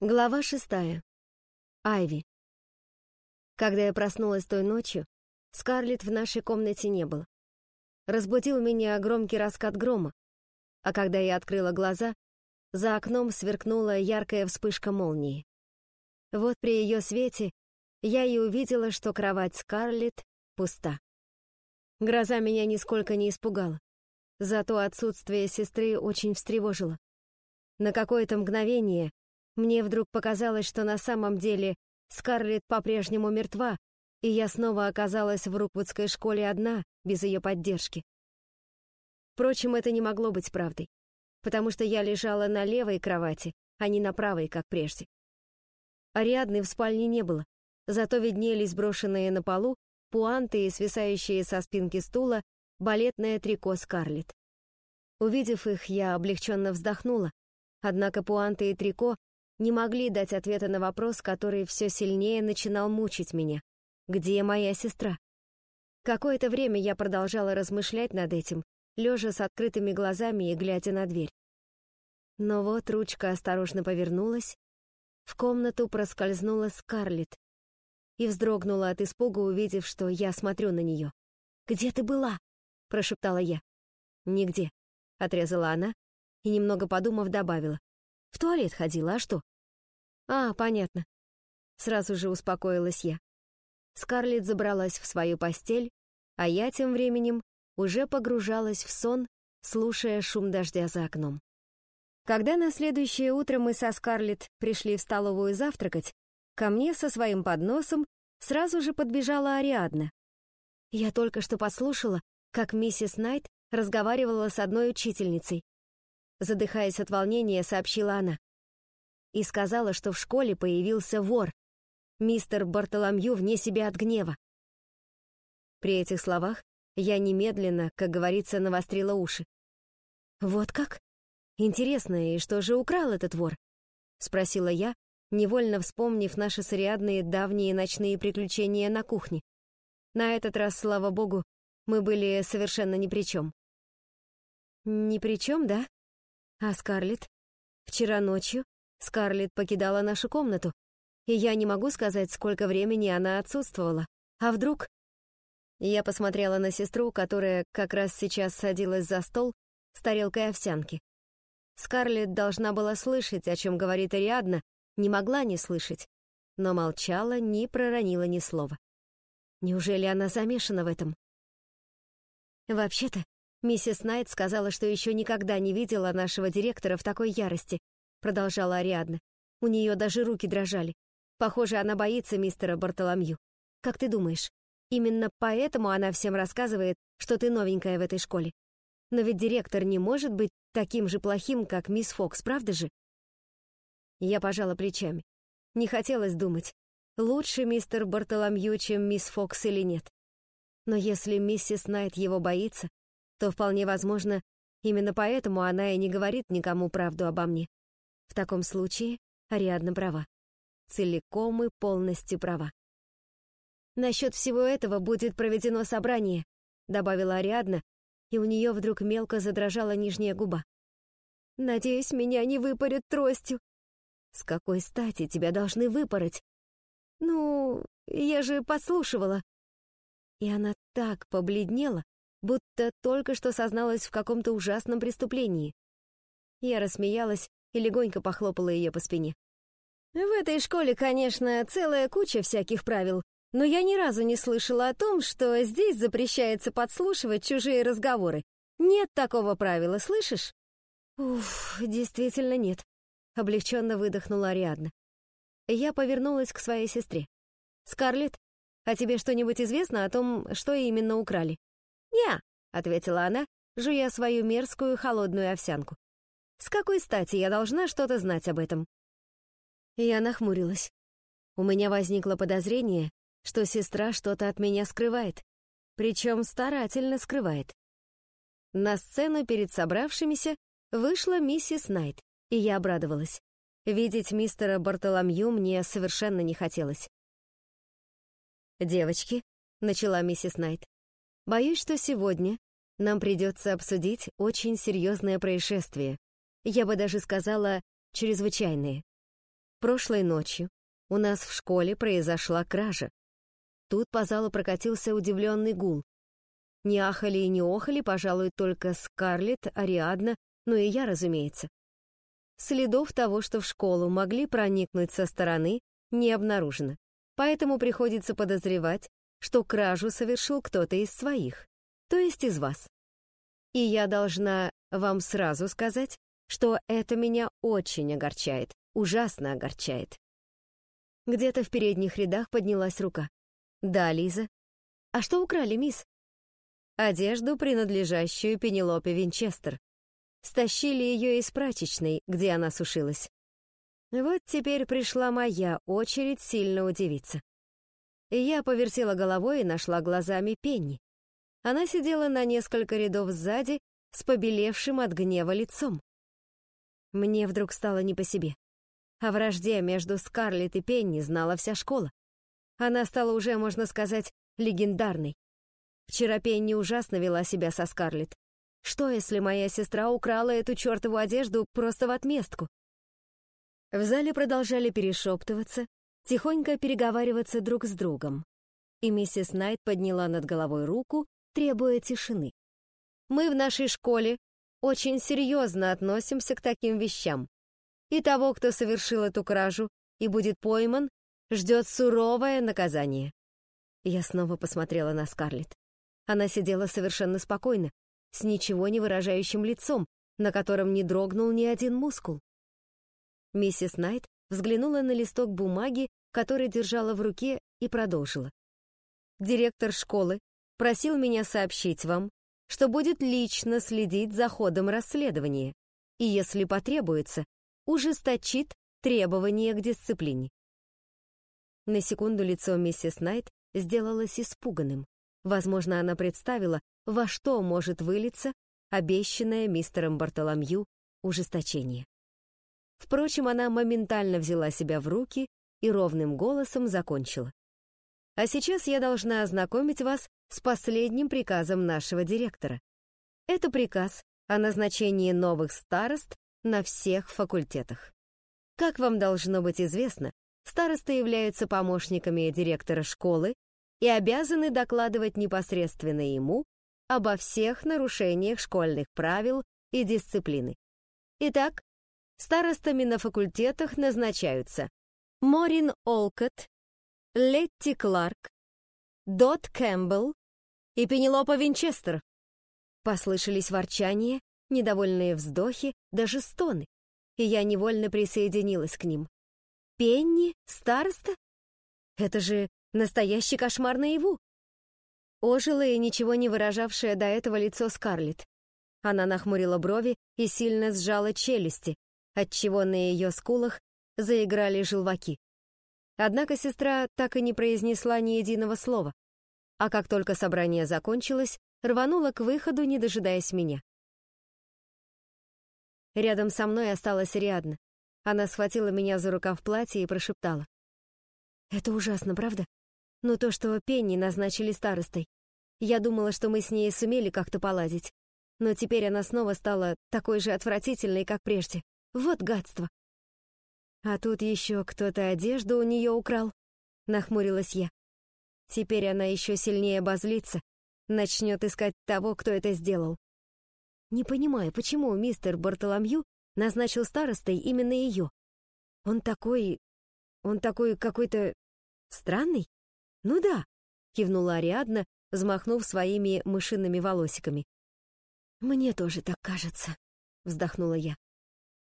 Глава шестая. Айви. Когда я проснулась той ночью, Скарлетт в нашей комнате не было. Разбудил меня громкий раскат грома, а когда я открыла глаза, за окном сверкнула яркая вспышка молнии. Вот при ее свете я и увидела, что кровать Скарлетт пуста. Гроза меня нисколько не испугала, зато отсутствие сестры очень встревожило. На какое-то мгновение мне вдруг показалось, что на самом деле Скарлетт по-прежнему мертва, и я снова оказалась в Руквудской школе одна, без ее поддержки. Впрочем, это не могло быть правдой, потому что я лежала на левой кровати, а не на правой, как прежде. Ариадны в спальне не было, зато виднелись брошенные на полу пуанты и свисающие со спинки стула балетное трико Скарлетт. Увидев их, я облегченно вздохнула, однако пуанты и трико не могли дать ответа на вопрос, который все сильнее начинал мучить меня. Где моя сестра? Какое-то время я продолжала размышлять над этим, лежа с открытыми глазами и глядя на дверь. Но вот ручка осторожно повернулась, в комнату проскользнула Скарлетт и вздрогнула от испуга, увидев, что я смотрю на нее. «Где ты была?» — прошептала я. «Нигде», — отрезала она и, немного подумав, добавила. «В туалет ходила, а что?» «А, понятно». Сразу же успокоилась я. Скарлетт забралась в свою постель, а я тем временем уже погружалась в сон, слушая шум дождя за окном. Когда на следующее утро мы со Скарлетт пришли в столовую завтракать, ко мне со своим подносом сразу же подбежала Ариадна. Я только что послушала, как миссис Найт разговаривала с одной учительницей. Задыхаясь от волнения, сообщила она и сказала, что в школе появился вор. Мистер Бартоломью вне себя от гнева. При этих словах я немедленно, как говорится, навострила уши. «Вот как? Интересно, и что же украл этот вор?» — спросила я, невольно вспомнив наши с Ариадной давние ночные приключения на кухне. На этот раз, слава богу, мы были совершенно ни при чем. «Ни при чем, да? А Скарлетт? Вчера ночью Скарлетт покидала нашу комнату, и я не могу сказать, сколько времени она отсутствовала. А вдруг... Я посмотрела на сестру, которая как раз сейчас садилась за стол с тарелкой овсянки. Скарлетт должна была слышать, о чем говорит Ариадна, не могла не слышать, но молчала, не проронила ни слова. Неужели она замешана в этом? Вообще-то, миссис Найт сказала, что еще никогда не видела нашего директора в такой ярости, продолжала Ариадна. У нее даже руки дрожали. Похоже, она боится мистера Бартоломью. Как ты думаешь, именно поэтому она всем рассказывает, что ты новенькая в этой школе? Но ведь директор не может быть таким же плохим, как мисс Фокс, правда же? Я пожала плечами. Не хотелось думать, лучше мистер Бартоломью, чем мисс Фокс или нет. Но если миссис Найт его боится, то вполне возможно, именно поэтому она и не говорит никому правду обо мне. В таком случае Ариадна права. Целиком и полностью права. «Насчет всего этого будет проведено собрание», добавила Ариадна, и у нее вдруг мелко задрожала нижняя губа. «Надеюсь, меня не выпарят тростью». «С какой стати тебя должны выпороть?» «Ну, я же подслушивала». И она так побледнела, будто только что созналась в каком-то ужасном преступлении. Я рассмеялась и легонько похлопала ее по спине. «В этой школе, конечно, целая куча всяких правил, но я ни разу не слышала о том, что здесь запрещается подслушивать чужие разговоры. Нет такого правила, слышишь?» «Уф, действительно нет», — облегченно выдохнула Ариадна. Я повернулась к своей сестре. «Скарлетт, а тебе что-нибудь известно о том, что именно украли?» «Не», — ответила она, жуя свою мерзкую холодную овсянку. С какой стати я должна что-то знать об этом? Я нахмурилась. У меня возникло подозрение, что сестра что-то от меня скрывает, причем старательно скрывает. На сцену перед собравшимися вышла миссис Найт, и я обрадовалась. Видеть мистера Бартоломью мне совершенно не хотелось. «Девочки», — начала миссис Найт, — «боюсь, что сегодня нам придется обсудить очень серьезное происшествие, я бы даже сказала, чрезвычайные. Прошлой ночью у нас в школе произошла кража. Тут по залу прокатился удивленный гул. Не ахали и не охали, пожалуй, только Скарлетт, Ариадна, ну и я, разумеется. Следов того, что в школу могли проникнуть со стороны, не обнаружено. Поэтому приходится подозревать, что кражу совершил кто-то из своих, то есть из вас. И я должна вам сразу сказать, что это меня очень огорчает, ужасно огорчает. Где-то в передних рядах поднялась рука. «Да, Лиза». «А что украли, мисс?» «Одежду, принадлежащую Пенелопе Винчестер. Стащили ее из прачечной, где она сушилась. Вот теперь пришла моя очередь сильно удивиться. Я повертела головой и нашла глазами Пенни. Она сидела на несколько рядов сзади с побелевшим от гнева лицом. Мне вдруг стало не по себе. О вражде между Скарлетт и Пенни знала вся школа. Она стала уже, можно сказать, легендарной. Вчера Пенни ужасно вела себя со Скарлетт. Что, если моя сестра украла эту чертову одежду просто в отместку? В зале продолжали перешептываться, тихонько переговариваться друг с другом. И миссис Найт подняла над головой руку, требуя тишины. «Мы в нашей школе очень серьезно относимся к таким вещам. И того, кто совершил эту кражу и будет пойман, ждет суровое наказание». Я снова посмотрела на Скарлетт. Она сидела совершенно спокойно, с ничего не выражающим лицом, на котором не дрогнул ни один мускул. Миссис Найт взглянула на листок бумаги, который держала в руке, и продолжила. «Директор школы просил меня сообщить вам, что будет лично следить за ходом расследования и, если потребуется, ужесточит требования к дисциплине». На секунду лицо миссис Найт сделалось испуганным. Возможно, она представила, во что может вылиться обещанное мистером Бартоломью ужесточение. Впрочем, она моментально взяла себя в руки и ровным голосом закончила. А сейчас я должна ознакомить вас с последним приказом нашего директора. Это приказ о назначении новых старост на всех факультетах. Как вам должно быть известно, старосты являются помощниками директора школы и обязаны докладывать непосредственно ему обо всех нарушениях школьных правил и дисциплины. Итак, Старостами на факультетах назначаются Морин Олкот, Летти Кларк, Дот Кэмпбелл и Пенелопа Винчестер. Послышались ворчания, недовольные вздохи, даже стоны, и я невольно присоединилась к ним. Пенни? Староста? Это же настоящий кошмар наяву. Ожило и ничего не выражавшее до этого лицо Скарлетт. Она нахмурила брови и сильно сжала челюсти, отчего на ее скулах заиграли желваки. Однако сестра так и не произнесла ни единого слова, а как только собрание закончилось, рванула к выходу, не дожидаясь меня. Рядом со мной осталась Риадна. Она схватила меня за рукав платья и прошептала. «Это ужасно, правда? Но то, что Пенни назначили старостой. Я думала, что мы с ней сумели как-то поладить. Но теперь она снова стала такой же отвратительной, как прежде. Вот гадство. А тут еще кто-то одежду у нее украл, нахмурилась я. Теперь она еще сильнее базлится, начнет искать того, кто это сделал. Не понимаю, почему мистер Бартоломью назначил старостой именно ее. Он такой... он такой какой-то... странный? Ну да, кивнула Ариадна, взмахнув своими мышиными волосиками. «Мне тоже так кажется», — вздохнула я.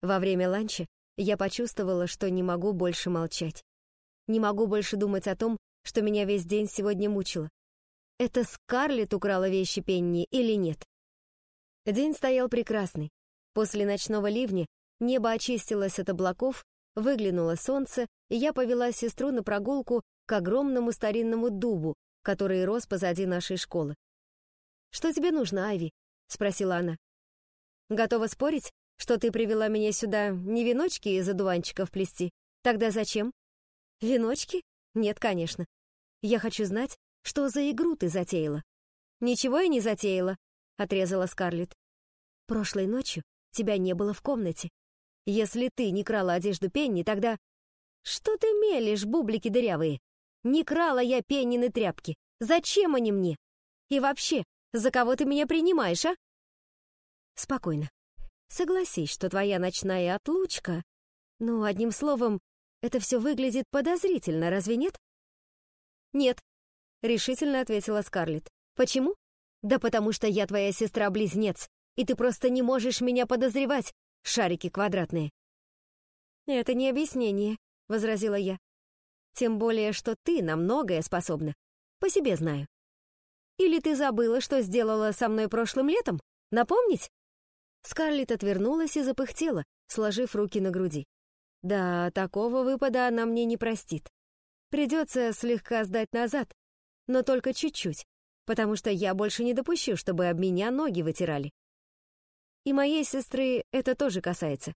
Во время ланча я почувствовала, что не могу больше молчать. Не могу больше думать о том, что меня весь день сегодня мучило. Это Скарлетт украла вещи Пенни или нет? День стоял прекрасный. После ночного ливня небо очистилось от облаков, выглянуло солнце, и я повела сестру на прогулку к огромному старинному дубу, который рос позади нашей школы. «Что тебе нужно, Айви?» — спросила она. «Готова спорить, что ты привела меня сюда не веночки из одуванчиков плести. Тогда зачем? Веночки? Нет, конечно. Я хочу знать, что за игру ты затеяла. Ничего я не затеяла, отрезала Скарлетт. Прошлой ночью тебя не было в комнате. Если ты не крала одежду Пенни, тогда... «Что ты мелешь, бублики дырявые? Не крала я пенины тряпки. Зачем они мне? И вообще, за кого ты меня принимаешь, а?» «Спокойно. Согласись, что твоя ночная отлучка... Ну, одним словом, это все выглядит подозрительно, разве нет?» «Нет», — решительно ответила Скарлетт. «Почему? Да потому что я твоя сестра-близнец, и ты просто не можешь меня подозревать, шарики квадратные». «Это не объяснение», — возразила я. «Тем более, что ты на многое способна. По себе знаю. Или ты забыла, что сделала со мной прошлым летом? Напомнить?» Скарлетт отвернулась и запыхтела, сложив руки на груди. «Да, такого выпада она мне не простит. Придется слегка сдать назад, но только чуть-чуть, потому что я больше не допущу, чтобы об меня ноги вытирали. И моей сестры это тоже касается.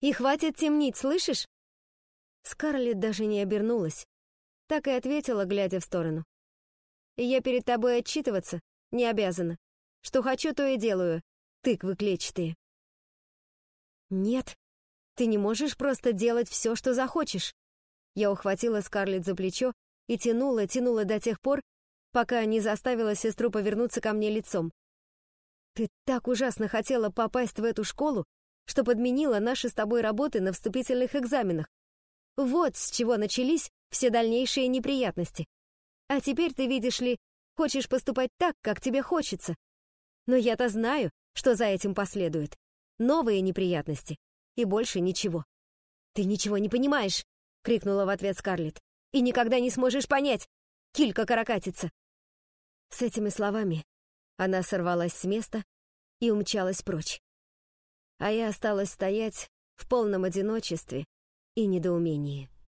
И хватит темнить, слышишь? Скарлетт даже не обернулась. Так и ответила, глядя в сторону. «Я перед тобой отчитываться не обязана. Что хочу, то и делаю. Тыквы клетчатые». «Нет, ты не можешь просто делать все, что захочешь». Я ухватила Скарлетт за плечо и тянула, тянула до тех пор, пока не заставила сестру повернуться ко мне лицом. «Ты так ужасно хотела попасть в эту школу, что подменила наши с тобой работы на вступительных экзаменах. Вот с чего начались все дальнейшие неприятности. А теперь ты, видишь ли, хочешь поступать так, как тебе хочется. Но я-то знаю, что за этим последует. Новые неприятности. И больше ничего. «Ты ничего не понимаешь!» — крикнула в ответ Скарлетт. «И никогда не сможешь понять! Килька каракатица!» С этими словами она сорвалась с места и умчалась прочь. А я осталась стоять в полном одиночестве и недоумении.